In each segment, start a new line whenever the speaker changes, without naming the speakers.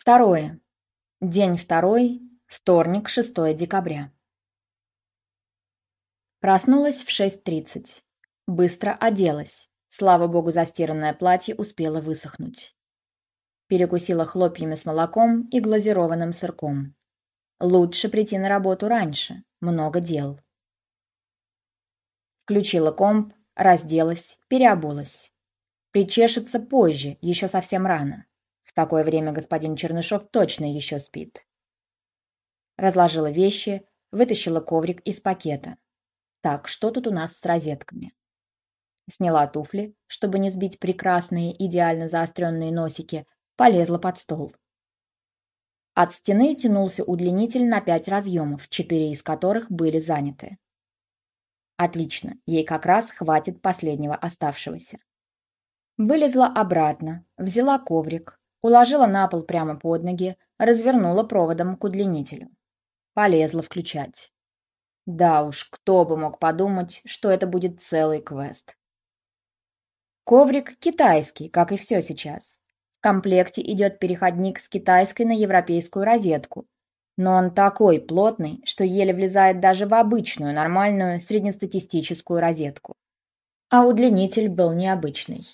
Второе. День второй, вторник, 6 декабря. Проснулась в 6.30. Быстро оделась. Слава богу, застиранное платье успело высохнуть. Перекусила хлопьями с молоком и глазированным сырком. Лучше прийти на работу раньше. Много дел. Включила комп, разделась, переобулась. Причешется позже, еще совсем рано. В такое время господин Чернышов точно еще спит. Разложила вещи, вытащила коврик из пакета. Так, что тут у нас с розетками? Сняла туфли, чтобы не сбить прекрасные, идеально заостренные носики, полезла под стол. От стены тянулся удлинитель на пять разъемов, четыре из которых были заняты. Отлично, ей как раз хватит последнего оставшегося. Вылезла обратно, взяла коврик, Уложила на пол прямо под ноги, развернула проводом к удлинителю. Полезла включать. Да уж, кто бы мог подумать, что это будет целый квест. Коврик китайский, как и все сейчас. В комплекте идет переходник с китайской на европейскую розетку. Но он такой плотный, что еле влезает даже в обычную, нормальную, среднестатистическую розетку. А удлинитель был необычный.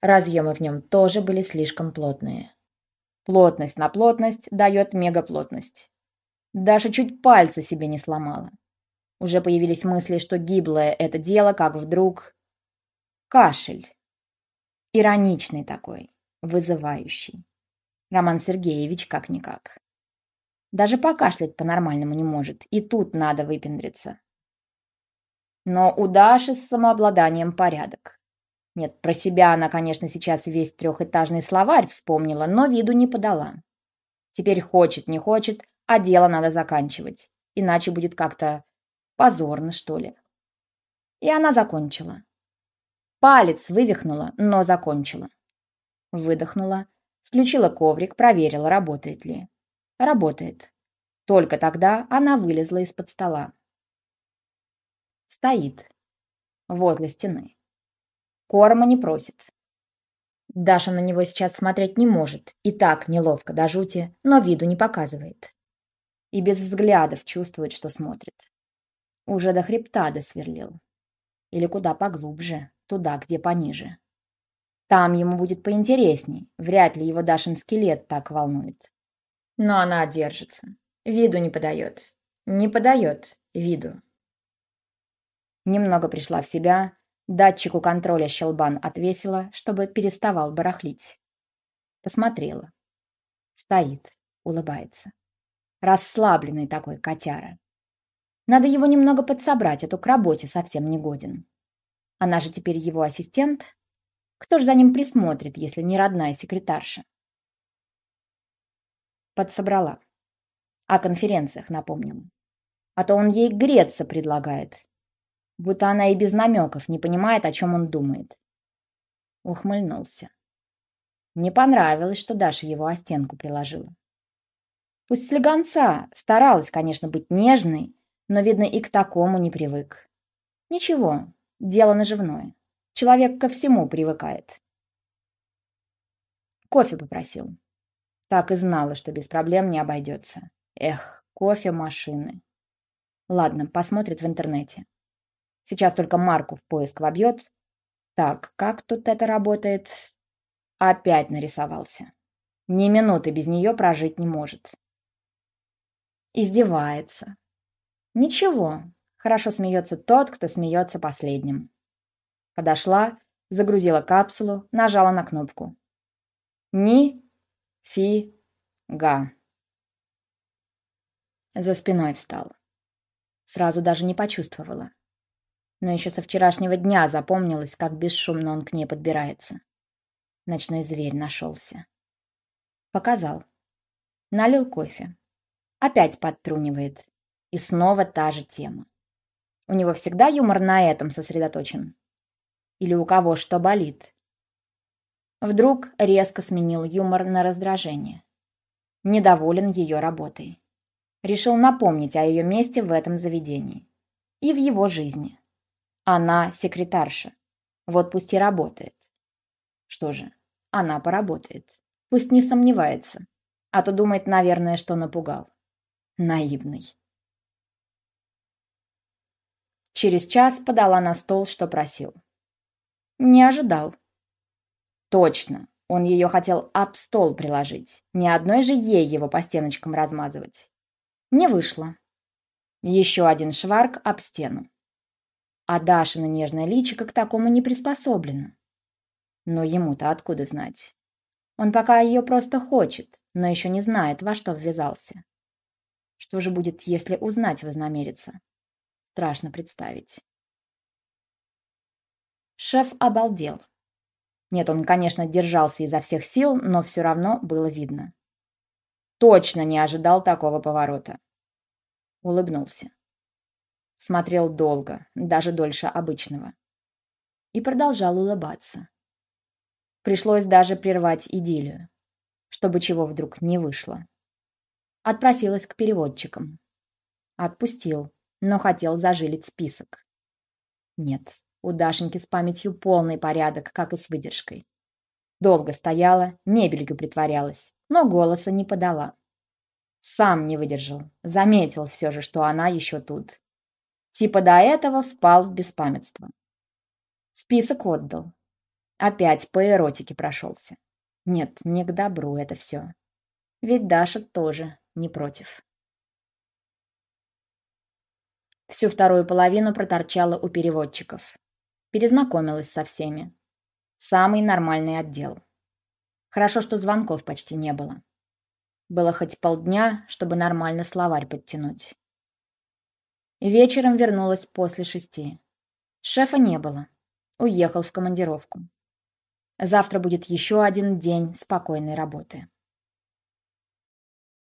Разъемы в нем тоже были слишком плотные. Плотность на плотность дает мегаплотность. Даша чуть пальцы себе не сломала. Уже появились мысли, что гиблое это дело, как вдруг... Кашель. Ироничный такой, вызывающий. Роман Сергеевич как-никак. Даже покашлять по-нормальному не может, и тут надо выпендриться. Но у Даши с самообладанием порядок. Нет, про себя она, конечно, сейчас весь трехэтажный словарь вспомнила, но виду не подала. Теперь хочет, не хочет, а дело надо заканчивать. Иначе будет как-то позорно, что ли. И она закончила. Палец вывихнула, но закончила. Выдохнула, включила коврик, проверила, работает ли. Работает. Только тогда она вылезла из-под стола. Стоит. Возле стены. Корма не просит. Даша на него сейчас смотреть не может, и так неловко до жути, но виду не показывает. И без взглядов чувствует, что смотрит. Уже до хребта досверлил. Или куда поглубже, туда, где пониже. Там ему будет поинтересней, вряд ли его Дашин скелет так волнует. Но она держится, виду не подает. Не подает виду. Немного пришла в себя, Датчику контроля щелбан отвесила, чтобы переставал барахлить. Посмотрела. Стоит, улыбается. Расслабленный такой котяра. Надо его немного подсобрать, а то к работе совсем не годен. Она же теперь его ассистент. Кто ж за ним присмотрит, если не родная секретарша? Подсобрала. О конференциях напомнила. А то он ей греться предлагает, будто она и без намеков не понимает, о чем он думает. Ухмыльнулся. Не понравилось, что Даша его о стенку приложила. Пусть слегонца старалась, конечно, быть нежной, но, видно, и к такому не привык. Ничего, дело наживное. Человек ко всему привыкает. Кофе попросил. Так и знала, что без проблем не обойдется. Эх, кофе-машины. Ладно, посмотрит в интернете. Сейчас только марку в поиск вобьет. Так, как тут это работает? Опять нарисовался. Ни минуты без нее прожить не может. Издевается. Ничего, хорошо смеется тот, кто смеется последним. Подошла, загрузила капсулу, нажала на кнопку. Ни фи га. За спиной встал. Сразу даже не почувствовала но еще со вчерашнего дня запомнилось, как бесшумно он к ней подбирается. Ночной зверь нашелся. Показал. Налил кофе. Опять подтрунивает. И снова та же тема. У него всегда юмор на этом сосредоточен. Или у кого что болит. Вдруг резко сменил юмор на раздражение. Недоволен ее работой. Решил напомнить о ее месте в этом заведении. И в его жизни. Она секретарша. Вот пусть и работает. Что же, она поработает. Пусть не сомневается. А то думает, наверное, что напугал. Наивный. Через час подала на стол, что просил. Не ожидал. Точно, он ее хотел об стол приложить, ни одной же ей его по стеночкам размазывать. Не вышло. Еще один шварк об стену. А Дашина нежное личико к такому не приспособлено. Но ему-то откуда знать? Он пока ее просто хочет, но еще не знает, во что ввязался. Что же будет, если узнать вознамерится? Страшно представить. Шеф обалдел. Нет, он, конечно, держался изо всех сил, но все равно было видно. Точно не ожидал такого поворота. Улыбнулся. Смотрел долго, даже дольше обычного. И продолжал улыбаться. Пришлось даже прервать идиллию, чтобы чего вдруг не вышло. Отпросилась к переводчикам. Отпустил, но хотел зажилить список. Нет, у Дашеньки с памятью полный порядок, как и с выдержкой. Долго стояла, мебелью притворялась, но голоса не подала. Сам не выдержал, заметил все же, что она еще тут. Типа до этого впал в беспамятство. Список отдал, Опять по эротике прошелся. Нет, не к добру это все. Ведь Даша тоже не против. Всю вторую половину проторчала у переводчиков. Перезнакомилась со всеми. Самый нормальный отдел. Хорошо, что звонков почти не было. Было хоть полдня, чтобы нормально словарь подтянуть. Вечером вернулась после шести. Шефа не было. Уехал в командировку. Завтра будет еще один день спокойной работы.